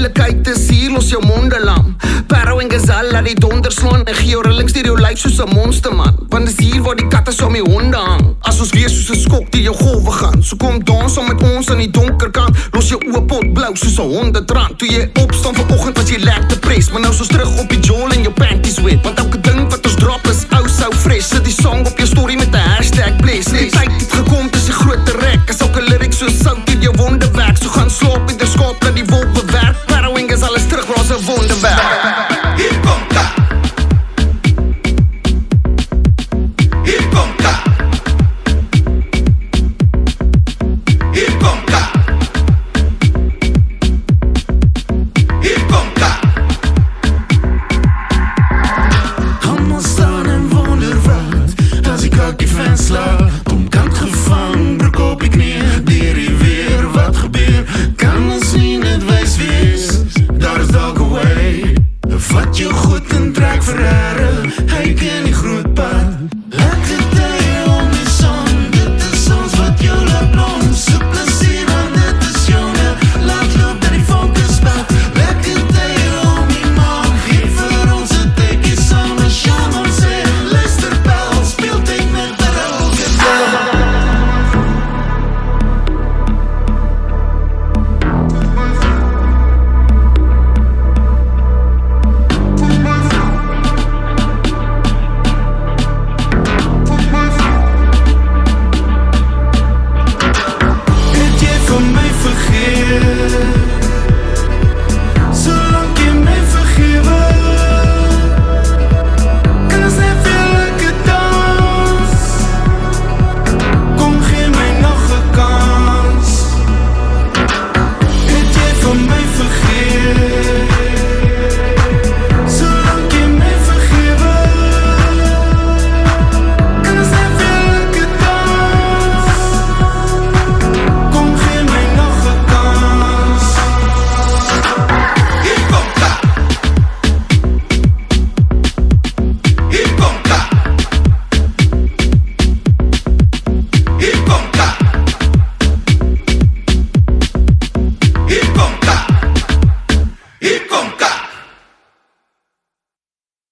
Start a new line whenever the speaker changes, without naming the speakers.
Moeilikheid is hier, los jou monde lam. Parow en gazelle laat die donder slaan en gee jou rillings deur jou lyf soos 'n monster man. Want dis hier waar die katte saam die honde hang. As ons weer soos 'n skok die jou golwe gaan. So kom dans saam met ons aan die donker kant. Los jou oë pot blou soos 'n hondedrand. Toe jy opstaan vanoggend was jy lekker pres, maar nou is ons terug op die jol en jou panties Wat je goed en draak verraren, hij kan